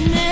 It's now.